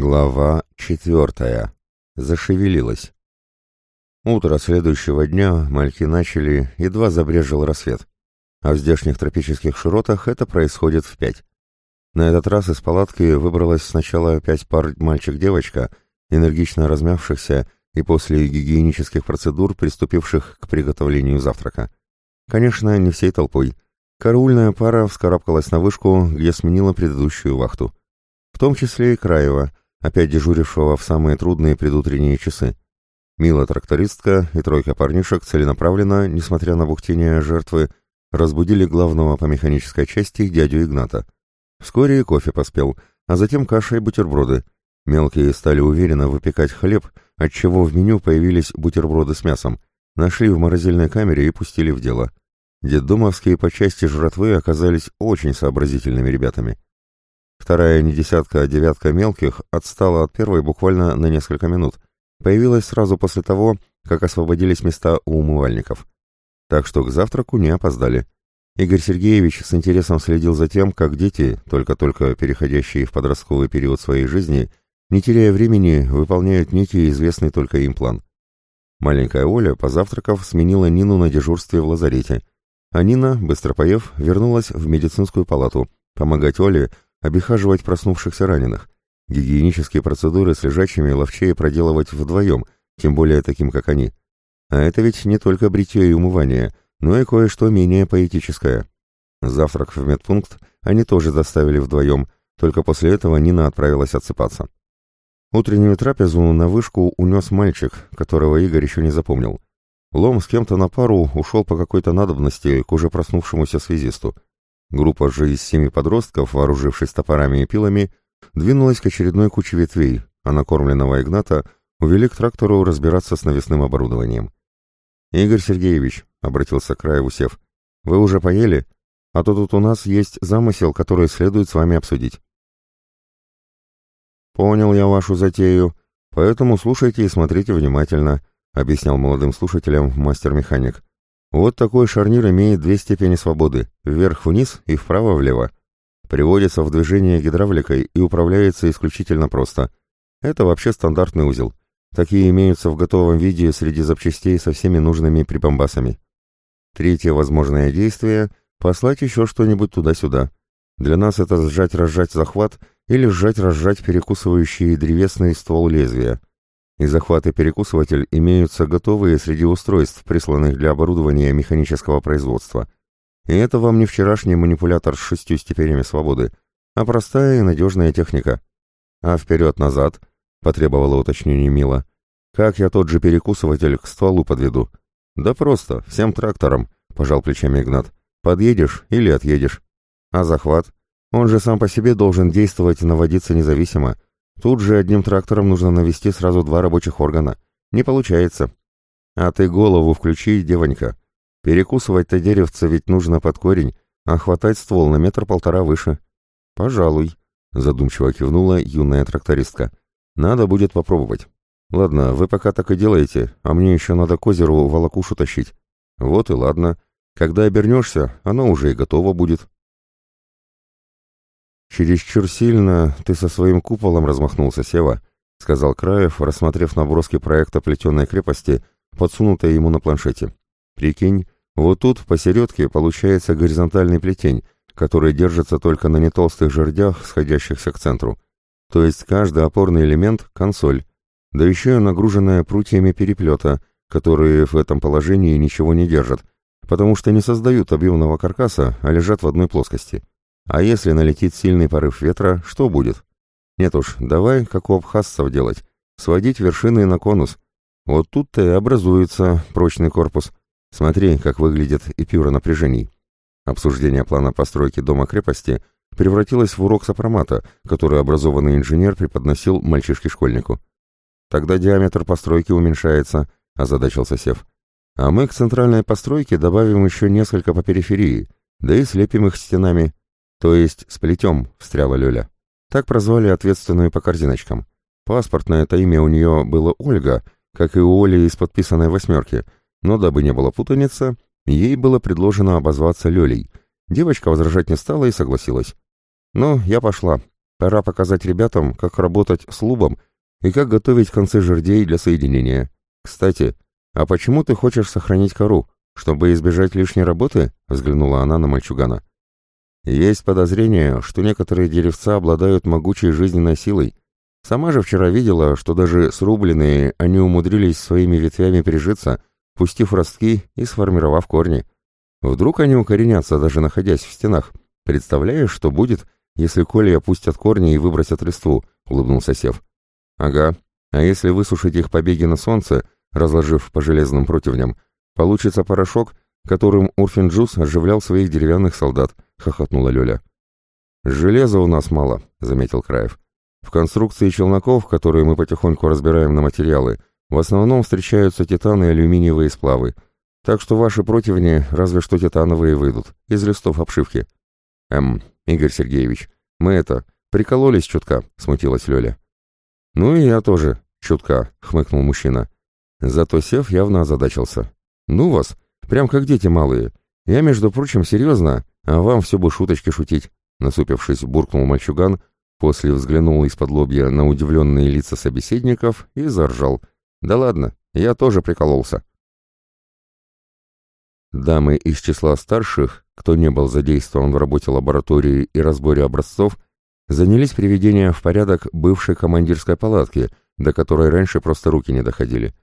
Глава четвертая. Зашевелилась. Утро следующего дня мальки начали, едва забрежил рассвет. А в здешних тропических широтах это происходит в пять. На этот раз из палатки выбралось сначала пять пар мальчик-девочка, энергично размявшихся и после гигиенических процедур приступивших к приготовлению завтрака. Конечно, не всей толпой. Караульная пара вскарабкалась на вышку, где сменила предыдущую вахту. В том числе и Краева, опять дежурившего в самые трудные предутренние часы. Мила трактористка и тройка парнишек целенаправленно, несмотря на бухтение жертвы, разбудили главного по механической части дядю Игната. Вскоре и кофе поспел, а затем каша и бутерброды. Мелкие стали уверенно выпекать хлеб, отчего в меню появились бутерброды с мясом. Нашли в морозильной камере и пустили в дело. Детдомовские по части жратвы оказались очень сообразительными ребятами. Вторая не десятка, а девятка мелких отстала от первой буквально на несколько минут. Появилась сразу после того, как освободились места у умывальников. Так что к завтраку не опоздали. Игорь Сергеевич с интересом следил за тем, как дети, только-только переходящие в подростковый период своей жизни, не теряя времени, выполняют некий известный только им план. Маленькая Оля, позавтракав, сменила Нину на дежурстве в лазарете, а Нина, быстро поев, вернулась в медицинскую палату, помогать Оле обихаживать проснувшихся раненых. Гигиенические процедуры с лежачими ловчее проделывать вдвоем, тем более таким, как они. А это ведь не только бритье и умывание, но и кое-что менее поэтическое. Завтрак в медпункт они тоже доставили вдвоем, только после этого Нина отправилась отсыпаться. Утреннюю трапезу на вышку унес мальчик, которого Игорь еще не запомнил. Лом с кем-то на пару ушел по какой-то надобности к уже проснувшемуся связисту. Группа же из семи подростков, вооружившись топорами и пилами, двинулась к очередной куче ветвей, а накормленного Игната увели к трактору разбираться с навесным оборудованием. «Игорь Сергеевич», — обратился к Краеву сев, — «вы уже поели? А то тут у нас есть замысел, который следует с вами обсудить». «Понял я вашу затею, поэтому слушайте и смотрите внимательно», — объяснял молодым слушателям мастер-механик. Вот такой шарнир имеет две степени свободы – вверх-вниз и вправо-влево. Приводится в движение гидравликой и управляется исключительно просто. Это вообще стандартный узел. Такие имеются в готовом виде среди запчастей со всеми нужными прибамбасами. Третье возможное действие – послать еще что-нибудь туда-сюда. Для нас это сжать-разжать захват или сжать-разжать перекусывающий древесный ствол лезвия. И захват и перекусыватель имеются готовые среди устройств, присланных для оборудования механического производства. И это вам не вчерашний манипулятор с шестью степенями свободы, а простая и надежная техника. А вперед-назад, потребовала уточнение Мила, как я тот же перекусыватель к стволу подведу? Да просто, всем трактором, пожал плечами Игнат. Подъедешь или отъедешь. А захват? Он же сам по себе должен действовать и наводиться независимо, Тут же одним трактором нужно навести сразу два рабочих органа. Не получается. А ты голову включи, девонька. Перекусывать-то деревце ведь нужно под корень, а хватать ствол на метр-полтора выше. Пожалуй, задумчиво кивнула юная трактористка. Надо будет попробовать. Ладно, вы пока так и делаете, а мне еще надо к озеру волокушу тащить. Вот и ладно. Когда обернешься, оно уже и готово будет. «Чересчур сильно ты со своим куполом размахнулся, Сева», — сказал Краев, рассмотрев наброски проекта плетеной крепости, подсунутой ему на планшете. «Прикинь, вот тут посередке получается горизонтальный плетень, который держится только на нетолстых жердях, сходящихся к центру. То есть каждый опорный элемент — консоль, да еще нагруженная прутьями переплета, которые в этом положении ничего не держат, потому что не создают объемного каркаса, а лежат в одной плоскости. А если налетит сильный порыв ветра, что будет? Нет уж, давай, как у абхазцев делать, сводить вершины на конус. Вот тут-то и образуется прочный корпус. Смотри, как выглядит эпюра напряжений. Обсуждение плана постройки дома-крепости превратилось в урок сопромата, который образованный инженер преподносил мальчишке-школьнику. Тогда диаметр постройки уменьшается, озадачился Сев. А мы к центральной постройке добавим еще несколько по периферии, да и слепим их стенами. «То есть сплетем», — встряла Лёля. Так прозвали ответственную по корзиночкам. Паспортное это имя у нее было Ольга, как и у Оли из подписанной восьмерки, но дабы не было путаницы, ей было предложено обозваться Лёлей. Девочка возражать не стала и согласилась. «Ну, я пошла. Пора показать ребятам, как работать с лубом и как готовить концы жердей для соединения. Кстати, а почему ты хочешь сохранить кору? Чтобы избежать лишней работы?» — взглянула она на мальчугана. «Есть подозрение, что некоторые деревца обладают могучей жизненной силой. Сама же вчера видела, что даже срубленные они умудрились своими ветвями прижиться, пустив ростки и сформировав корни. Вдруг они укоренятся, даже находясь в стенах. Представляешь, что будет, если коли опустят корни и выбросят листву?» — улыбнулся Сев. «Ага. А если высушить их побеги на солнце, разложив по железным противням, получится порошок, которым Урфинджус оживлял своих деревянных солдат», — хохотнула Лёля. «Железа у нас мало», — заметил Краев. «В конструкции челноков, которые мы потихоньку разбираем на материалы, в основном встречаются титаны и алюминиевые сплавы, так что ваши противни разве что титановые выйдут, из листов обшивки». «Эм, Игорь Сергеевич, мы это, прикололись чутка», — смутилась Лёля. «Ну и я тоже, чутка», — хмыкнул мужчина. Зато Сев явно озадачился. «Ну вас, прям как дети малые. Я, между прочим, серьезно, а вам все бы шуточки шутить», — насупившись, буркнул мальчуган, после взглянул из-под лобья на удивленные лица собеседников и заржал. «Да ладно, я тоже прикололся». Дамы из числа старших, кто не был задействован в работе лаборатории и разборе образцов, занялись приведением в порядок бывшей командирской палатки, до которой раньше просто руки не доходили.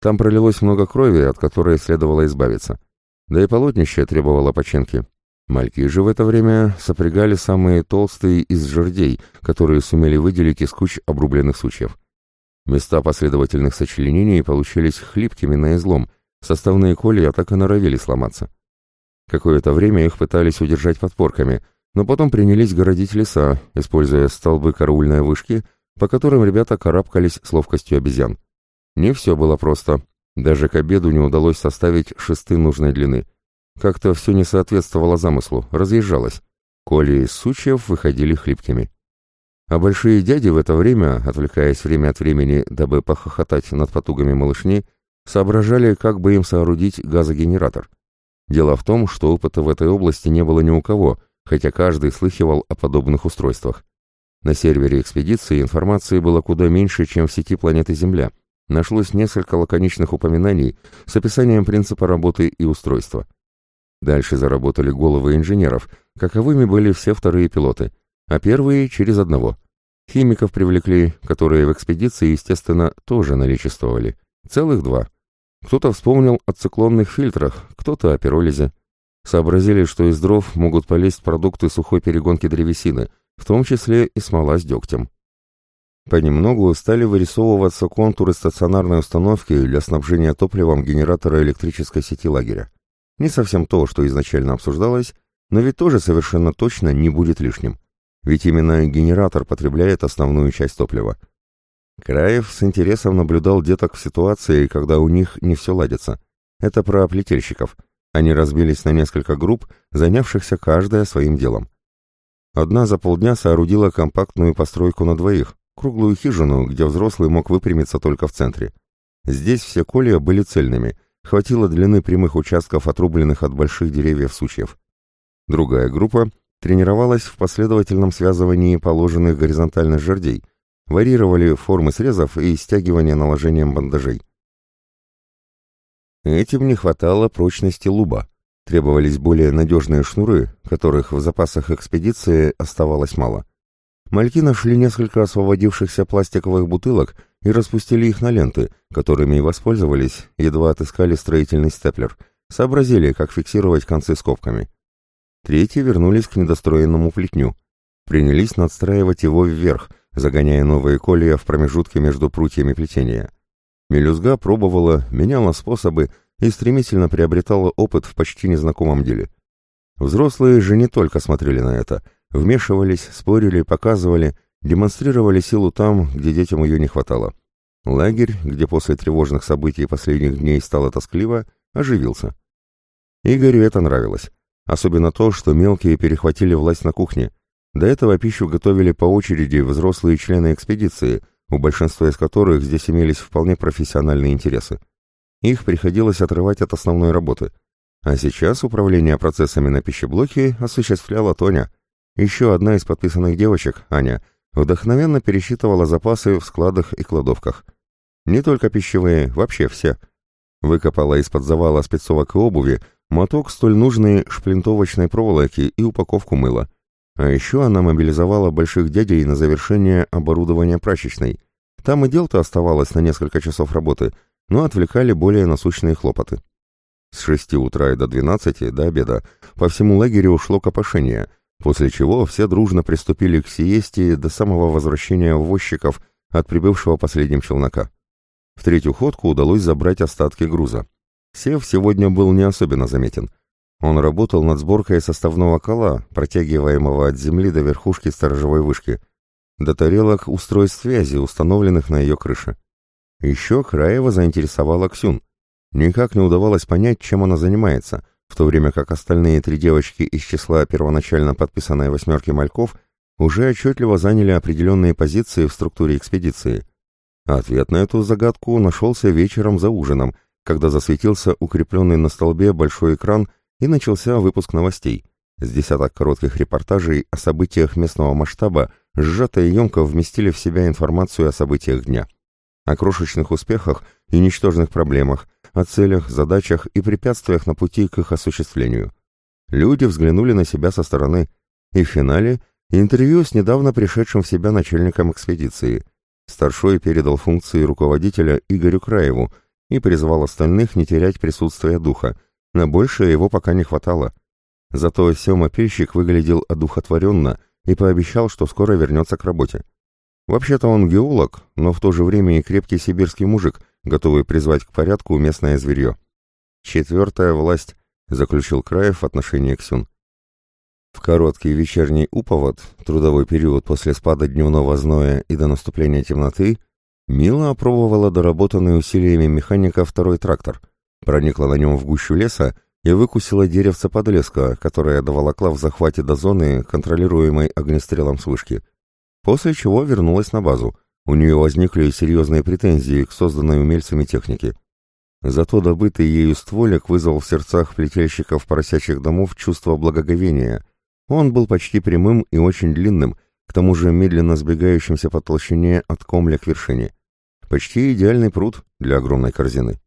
Там пролилось много крови, от которой следовало избавиться. Да и полотнище требовало починки. Мальки же в это время сопрягали самые толстые из жердей, которые сумели выделить из куч обрубленных сучьев. Места последовательных сочленений получились хлипкими на излом, составные колья так и норовили сломаться. Какое-то время их пытались удержать подпорками, но потом принялись городить леса, используя столбы караульной вышки, по которым ребята карабкались с ловкостью обезьян. Не все было просто. Даже к обеду не удалось составить шесты нужной длины. Как-то все не соответствовало замыслу, разъезжалось. Коли из сучьев выходили хлипкими. А большие дяди в это время, отвлекаясь время от времени, дабы похохотать над потугами малышни, соображали, как бы им соорудить газогенератор. Дело в том, что опыта в этой области не было ни у кого, хотя каждый слыхивал о подобных устройствах. На сервере экспедиции информации было куда меньше, чем в сети планеты Земля, нашлось несколько лаконичных упоминаний с описанием принципа работы и устройства. Дальше заработали головы инженеров, каковыми были все вторые пилоты, а первые через одного. Химиков привлекли, которые в экспедиции, естественно, тоже наличествовали. Целых два. Кто-то вспомнил о циклонных фильтрах, кто-то о пиролизе. Сообразили, что из дров могут полезть продукты сухой перегонки древесины, в том числе и смола с дегтем. Понемногу стали вырисовываться контуры стационарной установки для снабжения топливом генератора электрической сети лагеря. Не совсем то, что изначально обсуждалось, но ведь тоже совершенно точно не будет лишним. Ведь именно генератор потребляет основную часть топлива. Краев с интересом наблюдал деток в ситуации, когда у них не все ладится. Это про плетельщиков. Они разбились на несколько групп, занявшихся каждая своим делом. Одна за полдня соорудила компактную постройку на двоих, круглую хижину, где взрослый мог выпрямиться только в центре. Здесь все колья были цельными, хватило длины прямых участков, отрубленных от больших деревьев сучьев. Другая группа тренировалась в последовательном связывании положенных горизонтальных жердей, варьировали формы срезов и стягивания наложением бандажей. Этим не хватало прочности луба. Требовались более надежные шнуры, которых в запасах экспедиции оставалось мало. Мальки нашли несколько освободившихся пластиковых бутылок и распустили их на ленты, которыми и воспользовались, едва отыскали строительный степлер, сообразили, как фиксировать концы скобками. Третьи вернулись к недостроенному плетню. Принялись надстраивать его вверх, загоняя новые колья в промежутки между прутьями плетения. Мелюзга пробовала, меняла способы и стремительно приобретала опыт в почти незнакомом деле. Взрослые же не только смотрели на это — Вмешивались, спорили, показывали, демонстрировали силу там, где детям ее не хватало. Лагерь, где после тревожных событий последних дней стало тоскливо, оживился. Игорю это нравилось. Особенно то, что мелкие перехватили власть на кухне. До этого пищу готовили по очереди взрослые члены экспедиции, у большинства из которых здесь имелись вполне профессиональные интересы. Их приходилось отрывать от основной работы. А сейчас управление процессами на пищеблоке осуществляла Тоня, еще одна из подписанных девочек, Аня, вдохновенно пересчитывала запасы в складах и кладовках. Не только пищевые, вообще все. Выкопала из-под завала спецовок и обуви моток столь нужной шплинтовочной проволоки и упаковку мыла. А еще она мобилизовала больших дядей на завершение оборудования прачечной. Там и дел-то оставалось на несколько часов работы, но отвлекали более насущные хлопоты. С шести утра и до двенадцати, до обеда, по всему лагерю ушло копошение, после чего все дружно приступили к сиесте до самого возвращения возчиков от прибывшего последним челнока. В третью ходку удалось забрать остатки груза. Сев сегодня был не особенно заметен. Он работал над сборкой составного кола, протягиваемого от земли до верхушки сторожевой вышки, до тарелок устройств связи, установленных на ее крыше. Еще Краева заинтересовала Ксюн. Никак не удавалось понять, чем она занимается, в то время как остальные три девочки из числа первоначально подписанной восьмерки мальков уже отчетливо заняли определенные позиции в структуре экспедиции. А ответ на эту загадку нашелся вечером за ужином, когда засветился укрепленный на столбе большой экран и начался выпуск новостей. С десяток коротких репортажей о событиях местного масштаба сжато и емко вместили в себя информацию о событиях дня. О крошечных успехах и ничтожных проблемах, о целях, задачах и препятствиях на пути к их осуществлению. Люди взглянули на себя со стороны, и в финале интервью с недавно пришедшим в себя начальником экспедиции. Старшой передал функции руководителя Игорю Краеву и призвал остальных не терять присутствие духа, на большее его пока не хватало. Зато Сема Пельщик выглядел одухотворенно и пообещал, что скоро вернется к работе. Вообще-то он геолог, но в то же время и крепкий сибирский мужик, готовый призвать к порядку местное зверье. «Четвертая власть», — заключил Краев в отношении Ксюн. В короткий вечерний уповод, трудовой период после спада дневного зноя и до наступления темноты, Мила опробовала доработанный усилиями механика второй трактор, проникла на нем в гущу леса и выкусила деревце подлеска, которое доволокла в захвате до зоны, контролируемой огнестрелом с вышки. После чего вернулась на базу. У нее возникли серьезные претензии к созданной умельцами технике. Зато добытый ею стволик вызвал в сердцах плетельщиков поросячьих домов чувство благоговения. Он был почти прямым и очень длинным, к тому же медленно сбегающимся по толщине от комля к вершине. Почти идеальный пруд для огромной корзины.